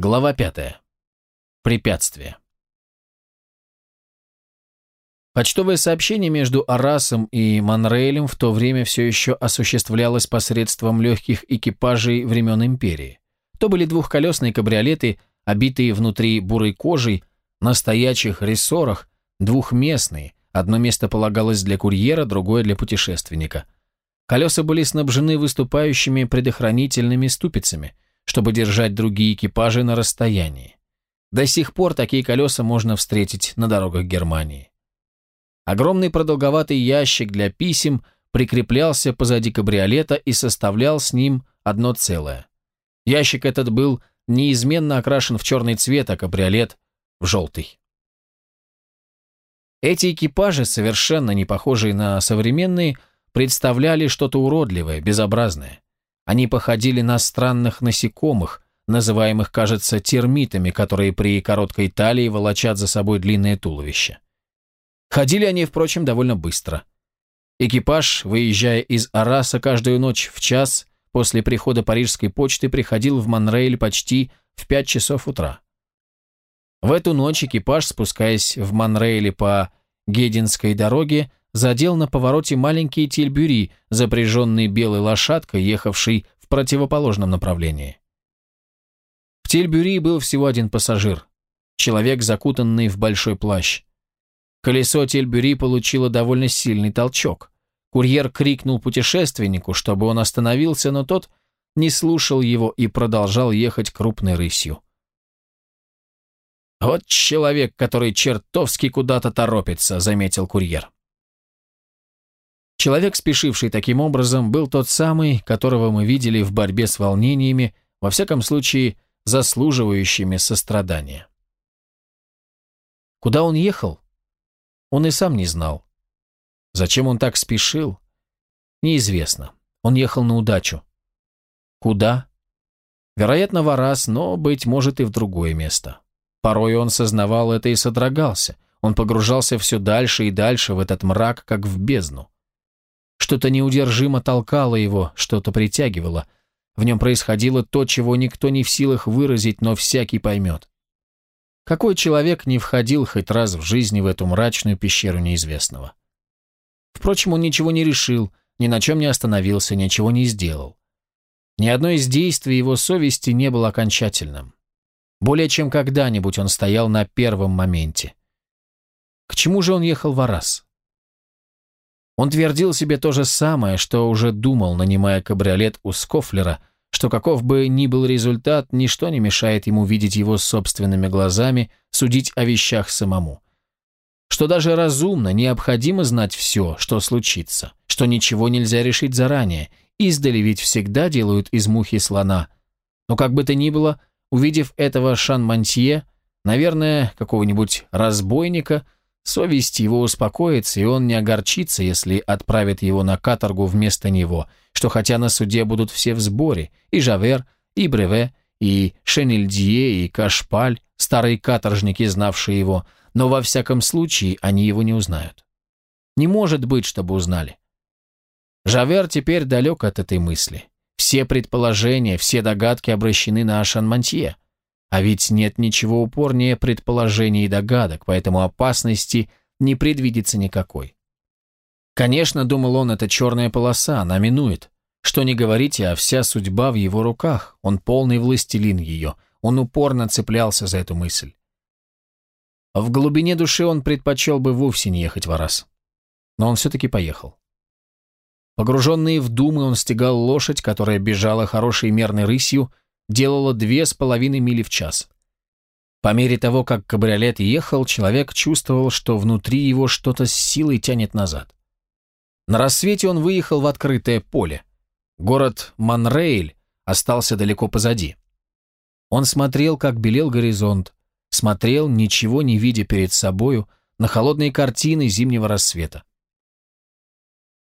Глава пятая. Препятствие. Почтовое сообщение между Арасом и Монрейлем в то время все еще осуществлялось посредством легких экипажей времен Империи. То были двухколесные кабриолеты, обитые внутри бурой кожей, на стоячих рессорах, двухместные, одно место полагалось для курьера, другое для путешественника. Колеса были снабжены выступающими предохранительными ступицами – чтобы держать другие экипажи на расстоянии. До сих пор такие колеса можно встретить на дорогах Германии. Огромный продолговатый ящик для писем прикреплялся позади кабриолета и составлял с ним одно целое. Ящик этот был неизменно окрашен в черный цвет, а кабриолет – в желтый. Эти экипажи, совершенно не похожие на современные, представляли что-то уродливое, безобразное. Они походили на странных насекомых, называемых, кажется, термитами, которые при короткой талии волочат за собой длинное туловище. Ходили они, впрочем, довольно быстро. Экипаж, выезжая из Араса каждую ночь в час, после прихода парижской почты приходил в Монрейль почти в пять часов утра. В эту ночь экипаж, спускаясь в Монрейле по Гединской дороге, задел на повороте маленький тильбюри, запряженный белой лошадкой, ехавший в противоположном направлении. В тильбюри был всего один пассажир, человек, закутанный в большой плащ. Колесо тильбюри получило довольно сильный толчок. Курьер крикнул путешественнику, чтобы он остановился, но тот не слушал его и продолжал ехать крупной рысью. «Вот человек, который чертовски куда-то торопится», — заметил курьер. Человек, спешивший таким образом, был тот самый, которого мы видели в борьбе с волнениями, во всяком случае, заслуживающими сострадания. Куда он ехал? Он и сам не знал. Зачем он так спешил? Неизвестно. Он ехал на удачу. Куда? Вероятно, в Арас, но, быть может, и в другое место. Порой он сознавал это и содрогался. Он погружался все дальше и дальше в этот мрак, как в бездну. Что-то неудержимо толкало его, что-то притягивало. В нем происходило то, чего никто не в силах выразить, но всякий поймет. Какой человек не входил хоть раз в жизни в эту мрачную пещеру неизвестного? Впрочем, он ничего не решил, ни на чем не остановился, ничего не сделал. Ни одно из действий его совести не было окончательным. Более чем когда-нибудь он стоял на первом моменте. К чему же он ехал в Арас? Он твердил себе то же самое, что уже думал, нанимая кабриолет у Скофлера, что каков бы ни был результат, ничто не мешает ему видеть его собственными глазами, судить о вещах самому. Что даже разумно, необходимо знать все, что случится, что ничего нельзя решить заранее, издали ведь всегда делают из мухи слона. Но как бы то ни было, увидев этого шанмантье, наверное, какого-нибудь разбойника – Совесть его успокоится, и он не огорчится, если отправят его на каторгу вместо него, что хотя на суде будут все в сборе, и Жавер, и Бреве, и Шенельдье, и Кашпаль, старые каторжники, знавшие его, но во всяком случае они его не узнают. Не может быть, чтобы узнали. Жавер теперь далек от этой мысли. Все предположения, все догадки обращены на Шанмантье. А ведь нет ничего упорнее предположений и догадок, поэтому опасности не предвидится никакой. Конечно, думал он, это черная полоса, она минует. Что не говорите, а вся судьба в его руках, он полный властелин ее, он упорно цеплялся за эту мысль. В глубине души он предпочел бы вовсе не ехать в Арас. Но он все-таки поехал. Погруженный в думы, он стегал лошадь, которая бежала хорошей мерной рысью, делала две с половиной мили в час. По мере того, как кабриолет ехал, человек чувствовал, что внутри его что-то с силой тянет назад. На рассвете он выехал в открытое поле. Город Монрейль остался далеко позади. Он смотрел, как белел горизонт, смотрел, ничего не видя перед собою, на холодные картины зимнего рассвета.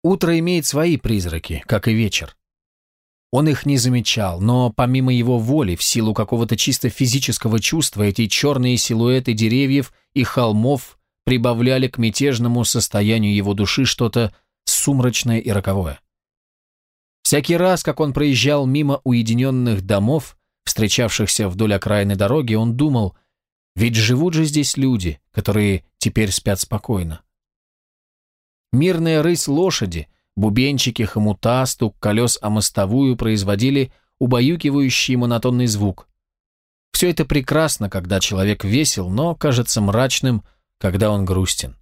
Утро имеет свои призраки, как и вечер. Он их не замечал, но помимо его воли, в силу какого-то чисто физического чувства, эти черные силуэты деревьев и холмов прибавляли к мятежному состоянию его души что-то сумрачное и роковое. Всякий раз, как он проезжал мимо уединенных домов, встречавшихся вдоль окраины дороги, он думал, ведь живут же здесь люди, которые теперь спят спокойно. Мирная рысь лошади, бубенчики, хомута, стук колес о мостовую производили убаюкивающий монотонный звук. Все это прекрасно, когда человек весел, но кажется мрачным, когда он грустен.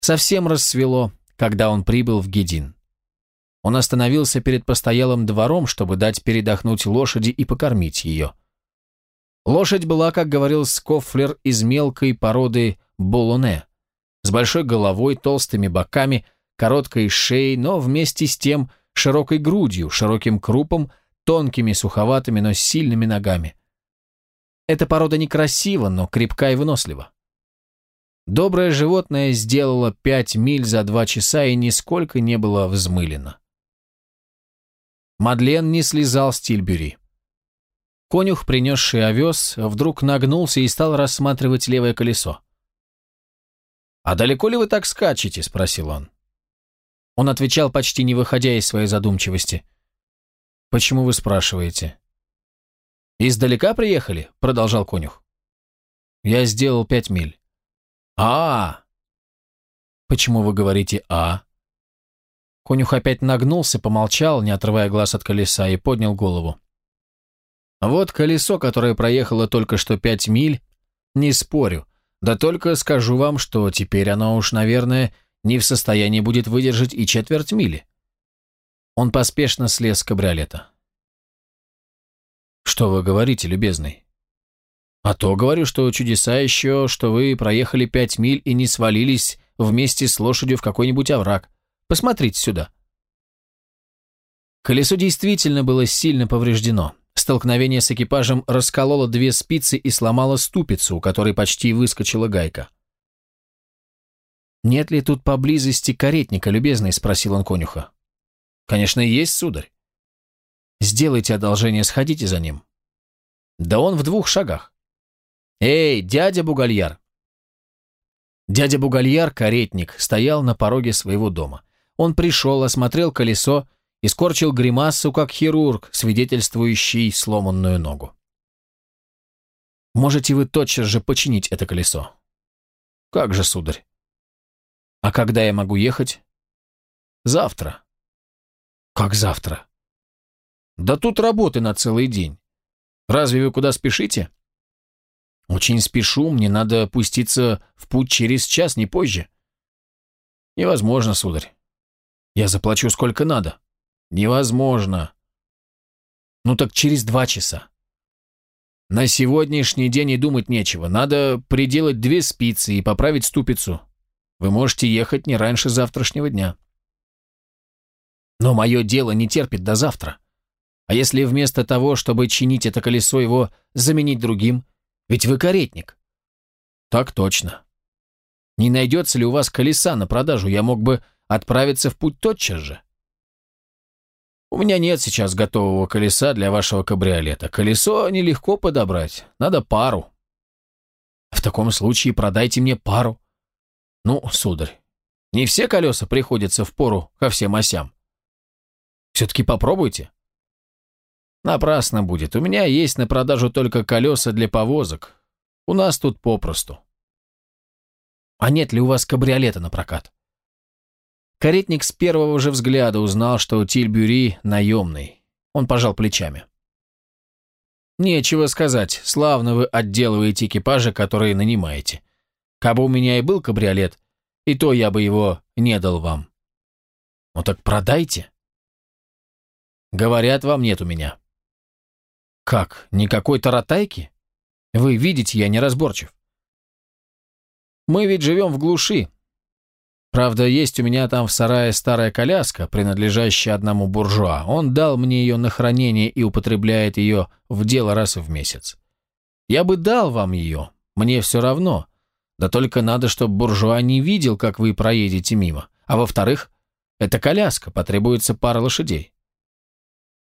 Совсем рассвело, когда он прибыл в Гедин. Он остановился перед постоялым двором, чтобы дать передохнуть лошади и покормить ее. Лошадь была, как говорил Скофлер, из мелкой породы Болоне, с большой головой, толстыми боками, короткой шеей, но вместе с тем широкой грудью, широким крупом, тонкими, суховатыми, но сильными ногами. Эта порода некрасива, но крепка и вынослива. Доброе животное сделало пять миль за два часа и нисколько не было взмылено. Мадлен не слезал с Тильбюри. Конюх, принесший овес, вдруг нагнулся и стал рассматривать левое колесо. «А далеко ли вы так скачете?» – спросил он. Он отвечал, почти не выходя из своей задумчивости. «Почему вы спрашиваете?» «Издалека приехали?» – продолжал конюх. «Я сделал пять миль». «А, -а, -а. Почему вы говорите «а»?» Конюх опять нагнулся, помолчал, не отрывая глаз от колеса, и поднял голову. «Вот колесо, которое проехало только что пять миль, не спорю. Да только скажу вам, что теперь оно уж, наверное, не в состоянии будет выдержать и четверть мили». Он поспешно слез с кабриолета. «Что вы говорите, любезный?» «А то говорю, что чудеса еще, что вы проехали пять миль и не свалились вместе с лошадью в какой-нибудь овраг. Посмотрите сюда». Колесо действительно было сильно повреждено. Столкновение с экипажем раскололо две спицы и сломало ступицу, у которой почти выскочила гайка. «Нет ли тут поблизости каретника, любезный?» – спросил он конюха. «Конечно, есть, сударь». «Сделайте одолжение, сходите за ним». «Да он в двух шагах». «Эй, дядя Бугальяр!» Дядя Бугальяр, каретник, стоял на пороге своего дома. Он пришел, осмотрел колесо и скорчил гримасу, как хирург, свидетельствующий сломанную ногу. «Можете вы тотчас же починить это колесо?» «Как же, сударь?» «А когда я могу ехать?» «Завтра». «Как завтра?» «Да тут работы на целый день. Разве вы куда спешите?» «Очень спешу, мне надо пуститься в путь через час, не позже». «Невозможно, сударь. Я заплачу сколько надо. Невозможно. Ну так через два часа. На сегодняшний день и думать нечего. Надо приделать две спицы и поправить ступицу. Вы можете ехать не раньше завтрашнего дня. Но мое дело не терпит до завтра. А если вместо того, чтобы чинить это колесо, его заменить другим? Ведь вы каретник. Так точно. Не найдется ли у вас колеса на продажу? Я мог бы отправиться в путь тотчас же. У меня нет сейчас готового колеса для вашего кабриолета. Колесо нелегко подобрать, надо пару. В таком случае продайте мне пару. Ну, сударь, не все колеса приходятся в пору ко всем осям. Все-таки попробуйте. Напрасно будет. У меня есть на продажу только колеса для повозок. У нас тут попросту. А нет ли у вас кабриолета на прокат? Каретник с первого же взгляда узнал, что Тильбюри наемный. Он пожал плечами. «Нечего сказать, славно вы отделываете экипажи, которые нанимаете. Кабы у меня и был кабриолет, и то я бы его не дал вам». «Ну так продайте». «Говорят, вам нет у меня». «Как, никакой таратайки? Вы видите, я неразборчив». «Мы ведь живем в глуши, Правда, есть у меня там в сарае старая коляска, принадлежащая одному буржуа. Он дал мне ее на хранение и употребляет ее в дело раз в месяц. Я бы дал вам ее, мне все равно. Да только надо, чтобы буржуа не видел, как вы проедете мимо. А во-вторых, это коляска, потребуется пара лошадей.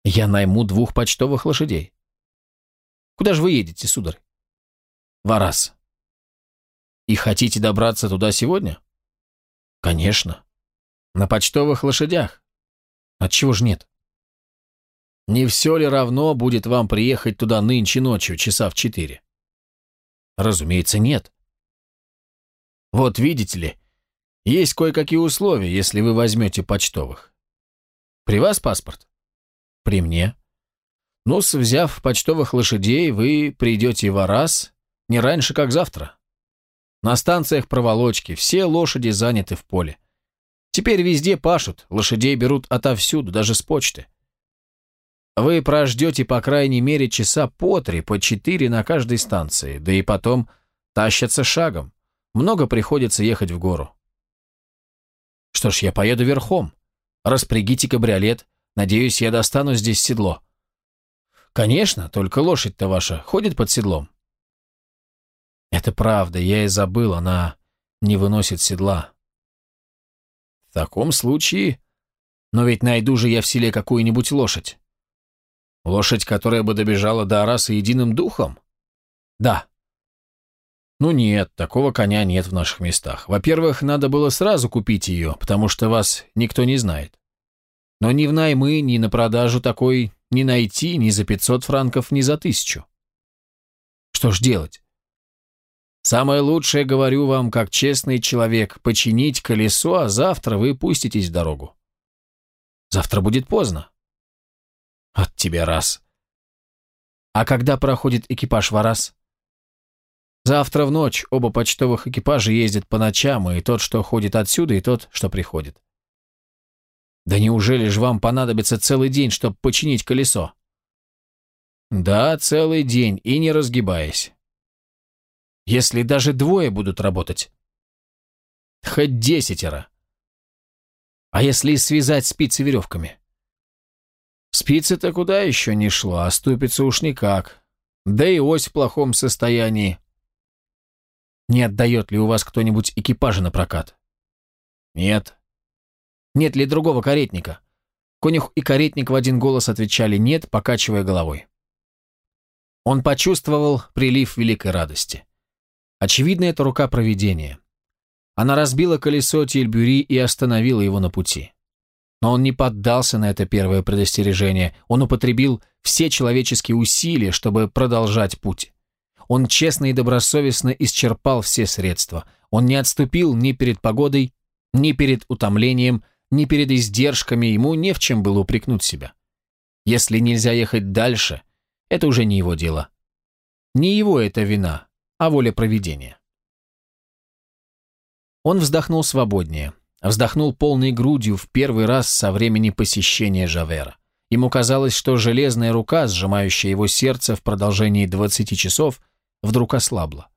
Я найму двух почтовых лошадей. Куда же вы едете, сударь? Варас. И хотите добраться туда сегодня? Конечно. На почтовых лошадях. Отчего ж нет? Не все ли равно будет вам приехать туда нынче ночью, часа в четыре? Разумеется, нет. Вот видите ли, есть кое-какие условия, если вы возьмете почтовых. При вас паспорт? При мне. ну взяв почтовых лошадей, вы придете в Арас не раньше, как завтра. На станциях проволочки, все лошади заняты в поле. Теперь везде пашут, лошадей берут отовсюду, даже с почты. Вы прождете по крайней мере часа по три, по четыре на каждой станции, да и потом тащатся шагом. Много приходится ехать в гору. Что ж, я поеду верхом. Распрягите кабриолет. Надеюсь, я достану здесь седло. Конечно, только лошадь-то ваша ходит под седлом. Это правда, я и забыл, она не выносит седла. В таком случае... Но ведь найду же я в селе какую-нибудь лошадь. Лошадь, которая бы добежала до Араса единым духом? Да. Ну нет, такого коня нет в наших местах. Во-первых, надо было сразу купить ее, потому что вас никто не знает. Но ни в наймы, ни на продажу такой не найти ни за 500 франков, ни за тысячу. Что ж делать? Самое лучшее, говорю вам, как честный человек, починить колесо, а завтра вы пуститесь в дорогу. Завтра будет поздно. От тебя раз. А когда проходит экипаж в Арас? Завтра в ночь оба почтовых экипажа ездят по ночам, и тот, что ходит отсюда, и тот, что приходит. Да неужели же вам понадобится целый день, чтобы починить колесо? Да, целый день, и не разгибаясь. Если даже двое будут работать. Хоть десятеро. А если связать спицы веревками? Спицы-то куда еще не шло, а ступица уж никак. Да и ось в плохом состоянии. Не отдает ли у вас кто-нибудь экипажа на прокат? Нет. Нет ли другого каретника? Конюх и каретник в один голос отвечали «нет», покачивая головой. Он почувствовал прилив великой радости. Очевидно, это рука провидения. Она разбила колесо Тильбюри и остановила его на пути. Но он не поддался на это первое предостережение, он употребил все человеческие усилия, чтобы продолжать путь. Он честно и добросовестно исчерпал все средства. Он не отступил ни перед погодой, ни перед утомлением, ни перед издержками, ему не в чем было упрекнуть себя. Если нельзя ехать дальше, это уже не его дело. Не его это вина, а воля проведения. Он вздохнул свободнее, вздохнул полной грудью в первый раз со времени посещения Жавера. Ему казалось, что железная рука, сжимающая его сердце в продолжении 20 часов, вдруг ослабла.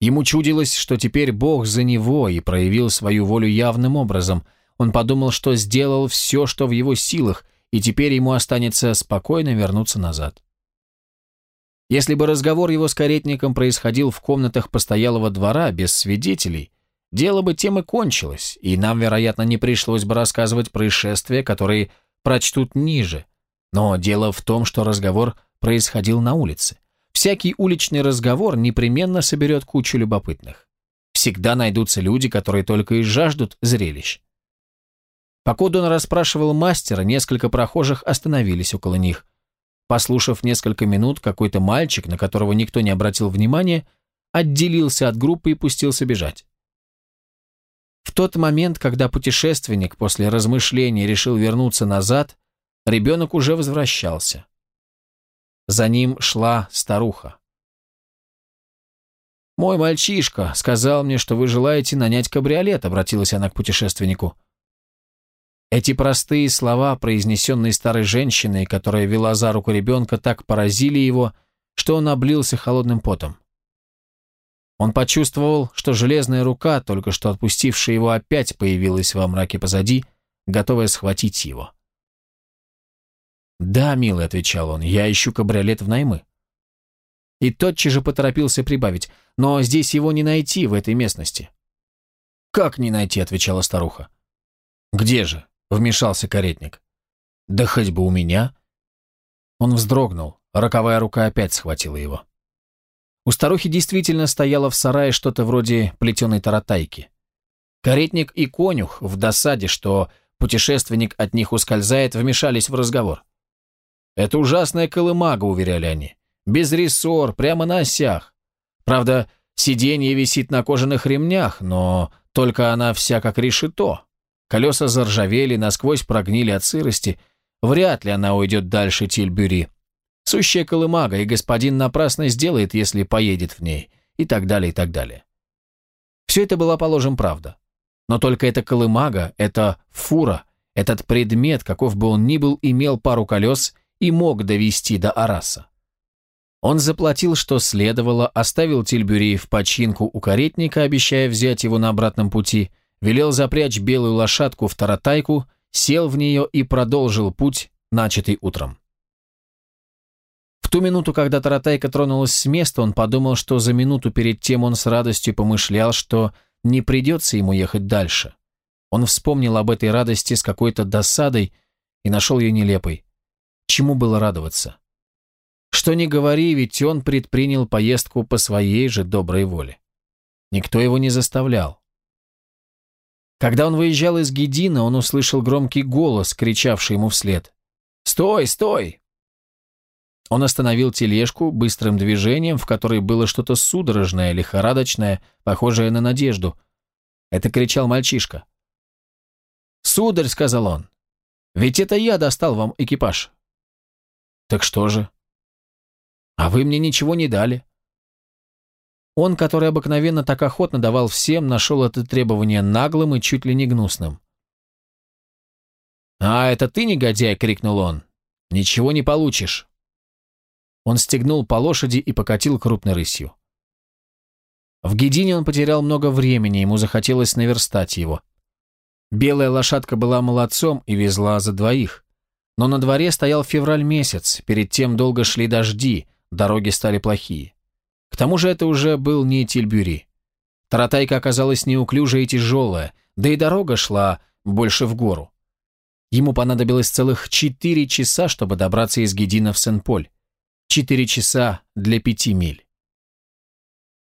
Ему чудилось, что теперь Бог за него и проявил свою волю явным образом. Он подумал, что сделал все, что в его силах, и теперь ему останется спокойно вернуться назад. Если бы разговор его с каретником происходил в комнатах постоялого двора без свидетелей, дело бы тем и кончилось, и нам, вероятно, не пришлось бы рассказывать происшествия, которые прочтут ниже. Но дело в том, что разговор происходил на улице. Всякий уличный разговор непременно соберет кучу любопытных. Всегда найдутся люди, которые только и жаждут зрелищ. Покуда он расспрашивал мастера, несколько прохожих остановились около них. Послушав несколько минут, какой-то мальчик, на которого никто не обратил внимания, отделился от группы и пустился бежать. В тот момент, когда путешественник после размышлений решил вернуться назад, ребенок уже возвращался. За ним шла старуха. «Мой мальчишка сказал мне, что вы желаете нанять кабриолет», — обратилась она к путешественнику. Эти простые слова, произнесенные старой женщиной, которая вела за руку ребенка, так поразили его, что он облился холодным потом. Он почувствовал, что железная рука, только что отпустившая его, опять появилась во мраке позади, готовая схватить его. «Да, милый», — отвечал он, — «я ищу кабриолет в наймы». И тотчас же поторопился прибавить, «но здесь его не найти, в этой местности». «Как не найти?» — отвечала старуха. «Где же?» — вмешался каретник. «Да хоть бы у меня». Он вздрогнул, роковая рука опять схватила его. У старухи действительно стояло в сарае что-то вроде плетеной таратайки. Каретник и конюх в досаде, что путешественник от них ускользает, вмешались в разговор. Это ужасная колымага, уверяли они. Без рессор, прямо на осях. Правда, сиденье висит на кожаных ремнях, но только она вся как решето. Колеса заржавели, насквозь прогнили от сырости. Вряд ли она уйдет дальше Тильбюри. Сущая колымага, и господин напрасно сделает, если поедет в ней. И так далее, и так далее. Все это была, положим, правда. Но только эта колымага, эта фура, этот предмет, каков бы он ни был, имел пару колес и мог довести до Араса. Он заплатил, что следовало, оставил Тильбюри в починку у каретника, обещая взять его на обратном пути, велел запрячь белую лошадку в таратайку, сел в нее и продолжил путь, начатый утром. В ту минуту, когда таратайка тронулась с места, он подумал, что за минуту перед тем он с радостью помышлял, что не придется ему ехать дальше. Он вспомнил об этой радости с какой-то досадой и нашел ее нелепой. Чему было радоваться? Что ни говори, ведь он предпринял поездку по своей же доброй воле. Никто его не заставлял. Когда он выезжал из Гедина, он услышал громкий голос, кричавший ему вслед. «Стой, стой!» Он остановил тележку быстрым движением, в которой было что-то судорожное, лихорадочное, похожее на надежду. Это кричал мальчишка. «Сударь», — сказал он, — «ведь это я достал вам экипаж». «Так что же?» А вы мне ничего не дали. Он, который обыкновенно так охотно давал всем, нашел это требование наглым и чуть ли не гнусным. «А, это ты, негодяй!» — крикнул он. «Ничего не получишь!» Он стегнул по лошади и покатил крупной рысью. В Гедине он потерял много времени, ему захотелось наверстать его. Белая лошадка была молодцом и везла за двоих. Но на дворе стоял февраль месяц, перед тем долго шли дожди, Дороги стали плохие. К тому же это уже был не Тильбюри. Таратайка оказалась неуклюжая и тяжелая, да и дорога шла больше в гору. Ему понадобилось целых четыре часа, чтобы добраться из Гедина в Сен-Поль. Четыре часа для пяти миль.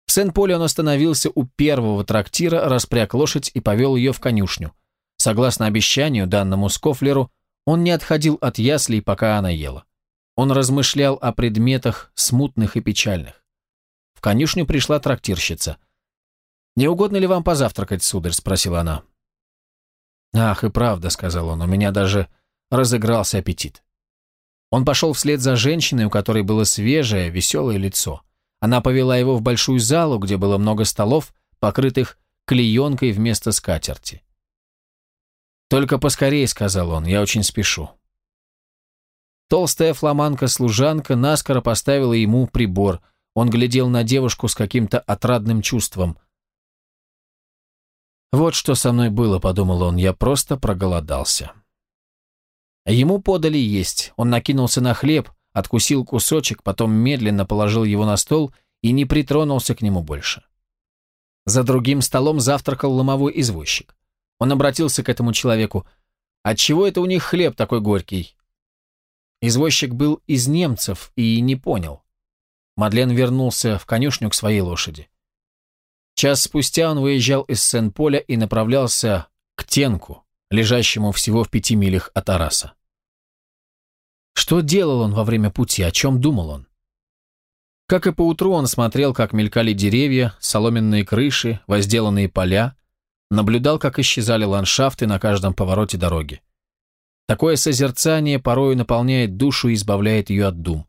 В Сен-Поле он остановился у первого трактира, распряг лошадь и повел ее в конюшню. Согласно обещанию, данному Скофлеру, он не отходил от яслей, пока она ела. Он размышлял о предметах смутных и печальных. В конюшню пришла трактирщица. «Не угодно ли вам позавтракать, сударь?» – спросила она. «Ах, и правда», – сказал он, – «у меня даже разыгрался аппетит». Он пошел вслед за женщиной, у которой было свежее, веселое лицо. Она повела его в большую залу, где было много столов, покрытых клеенкой вместо скатерти. «Только поскорее», — сказал он, — «я очень спешу». Толстая фламанка-служанка наскоро поставила ему прибор. Он глядел на девушку с каким-то отрадным чувством. «Вот что со мной было», — подумал он, — «я просто проголодался». Ему подали есть. Он накинулся на хлеб, откусил кусочек, потом медленно положил его на стол и не притронулся к нему больше. За другим столом завтракал ломовой извозчик. Он обратился к этому человеку. «Отчего это у них хлеб такой горький?» Извозчик был из немцев и не понял. Мадлен вернулся в конюшню к своей лошади. Час спустя он выезжал из Сен-Поля и направлялся к Тенку, лежащему всего в пяти милях от Араса. Что делал он во время пути, о чем думал он? Как и поутру он смотрел, как мелькали деревья, соломенные крыши, возделанные поля, наблюдал, как исчезали ландшафты на каждом повороте дороги. Такое созерцание порою наполняет душу и избавляет ее от дум.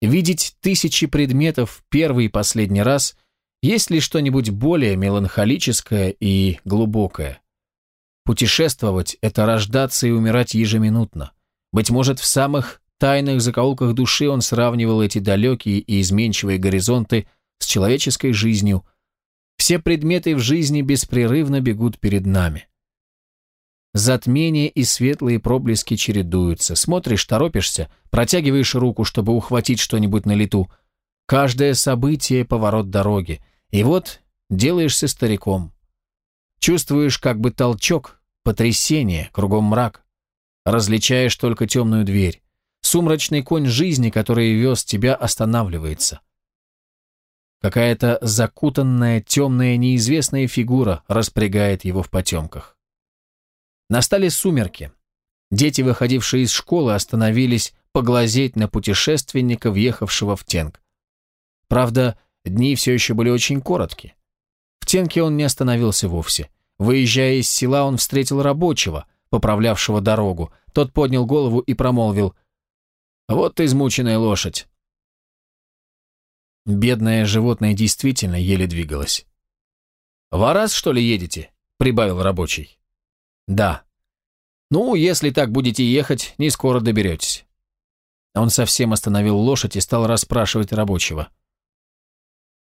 Видеть тысячи предметов первый и последний раз – есть ли что-нибудь более меланхолическое и глубокое? Путешествовать – это рождаться и умирать ежеминутно. Быть может, в самых тайных закоулках души он сравнивал эти далекие и изменчивые горизонты с человеческой жизнью. Все предметы в жизни беспрерывно бегут перед нами. Затмение и светлые проблески чередуются. Смотришь, торопишься, протягиваешь руку, чтобы ухватить что-нибудь на лету. Каждое событие – поворот дороги. И вот делаешься стариком. Чувствуешь как бы толчок, потрясение, кругом мрак. Различаешь только темную дверь. Сумрачный конь жизни, который вез тебя, останавливается. Какая-то закутанная, темная, неизвестная фигура распрягает его в потемках. Настали сумерки. Дети, выходившие из школы, остановились поглазеть на путешественника, въехавшего в Тенг. Правда, дни все еще были очень короткие. В Тенке он не остановился вовсе. Выезжая из села, он встретил рабочего, поправлявшего дорогу. Тот поднял голову и промолвил «Вот измученная лошадь». Бедное животное действительно еле двигалось. «В что ли, едете?» — прибавил рабочий. «Да». «Ну, если так будете ехать, не скоро доберетесь». Он совсем остановил лошадь и стал расспрашивать рабочего.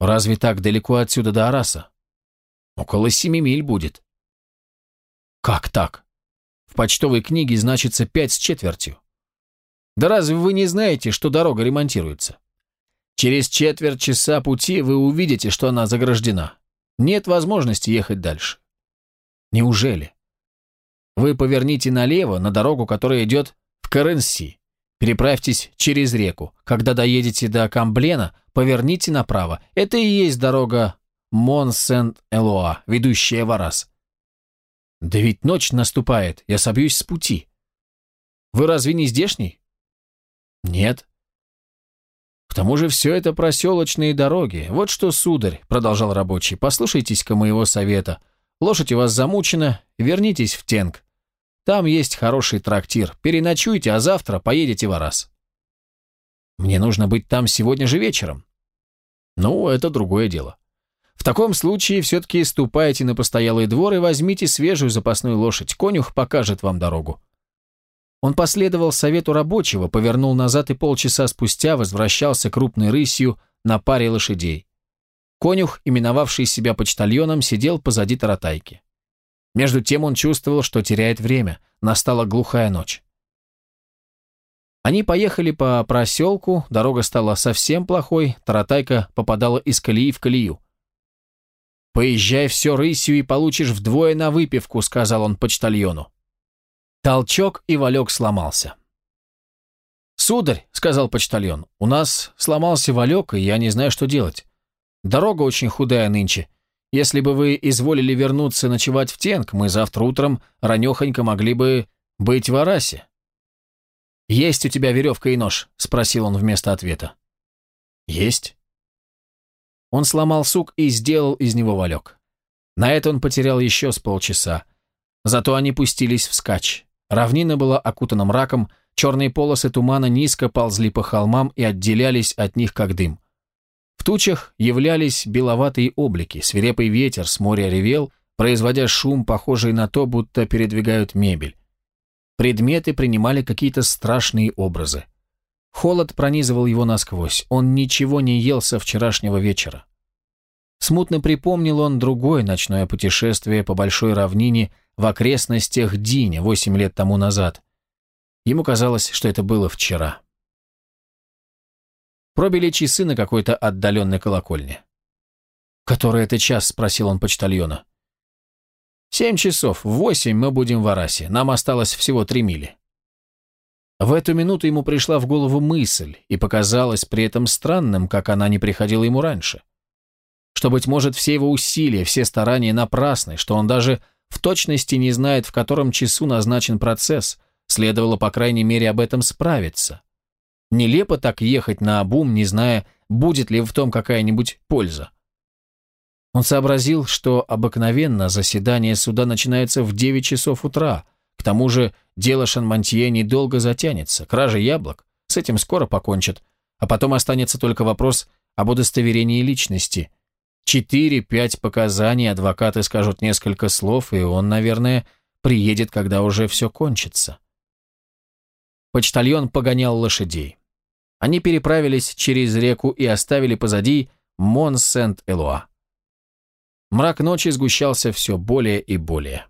«Разве так далеко отсюда до Араса?» «Около семи миль будет». «Как так? В почтовой книге значится пять с четвертью». «Да разве вы не знаете, что дорога ремонтируется? Через четверть часа пути вы увидите, что она заграждена. Нет возможности ехать дальше». «Неужели?» «Вы поверните налево на дорогу, которая идет в Каренси. Переправьтесь через реку. Когда доедете до Камблена, поверните направо. Это и есть дорога Мон-Сент-Элоа, ведущая в Арас. Да ведь ночь наступает, я собьюсь с пути. Вы разве не здешний? Нет. К тому же все это проселочные дороги. Вот что, сударь, продолжал рабочий, послушайтесь-ка моего совета. Лошадь у вас замучена, вернитесь в Тенг. Там есть хороший трактир. Переночуйте, а завтра поедете в Арас. Мне нужно быть там сегодня же вечером. Ну, это другое дело. В таком случае все-таки ступайте на постоялый двор и возьмите свежую запасную лошадь. Конюх покажет вам дорогу. Он последовал совету рабочего, повернул назад и полчаса спустя возвращался крупной рысью на паре лошадей. Конюх, именовавший себя почтальоном, сидел позади таратайки. Между тем он чувствовал, что теряет время. Настала глухая ночь. Они поехали по проселку, дорога стала совсем плохой, таратайка попадала из колеи в колею. «Поезжай все рысью и получишь вдвое на выпивку», — сказал он почтальону. Толчок, и валек сломался. «Сударь», — сказал почтальон, — «у нас сломался валек, и я не знаю, что делать. Дорога очень худая нынче. Если бы вы изволили вернуться ночевать в Тенг, мы завтра утром ранехонько могли бы быть в Арасе». «Есть у тебя веревка и нож?» – спросил он вместо ответа. «Есть». Он сломал сук и сделал из него валек. На это он потерял еще с полчаса. Зато они пустились вскачь. Равнина была окутана мраком, черные полосы тумана низко ползли по холмам и отделялись от них как дым. В тучах являлись беловатые облики, свирепый ветер с моря ревел, производя шум, похожий на то, будто передвигают мебель. Предметы принимали какие-то страшные образы. Холод пронизывал его насквозь, он ничего не ел со вчерашнего вечера. Смутно припомнил он другое ночное путешествие по большой равнине в окрестностях Диня восемь лет тому назад. Ему казалось, что это было вчера. Пробили часы на какой-то отдаленной колокольне. «Который это час?» – спросил он почтальона. «Семь часов. В восемь мы будем в Арасе. Нам осталось всего три мили». В эту минуту ему пришла в голову мысль, и показалось при этом странным, как она не приходила ему раньше. Что, быть может, все его усилия, все старания напрасны, что он даже в точности не знает, в котором часу назначен процесс, следовало, по крайней мере, об этом справиться. Нелепо так ехать на обум, не зная, будет ли в том какая-нибудь польза. Он сообразил, что обыкновенно заседание суда начинается в 9 часов утра. К тому же дело Шанмантье недолго затянется. Кража яблок, с этим скоро покончат. А потом останется только вопрос об удостоверении личности. Четыре-пять показаний, адвокаты скажут несколько слов, и он, наверное, приедет, когда уже все кончится. Почтальон погонял лошадей. Они переправились через реку и оставили позади Мон-Сент-Элуа. Мрак ночи сгущался все более и более.